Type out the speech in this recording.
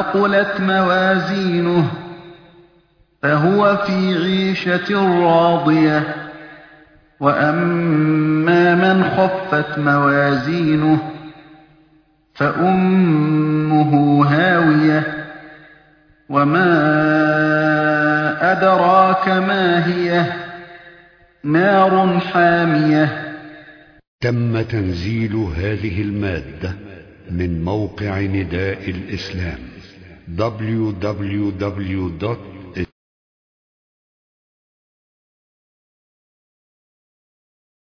ثقلت موازينه فهو في عيشة راضية. وأما من خفت موازينه فأمه هاوية. وما أدراك ما هي؟ نار حامية. تم تنزيل هذه المادة من موقع نداء الإسلام. Www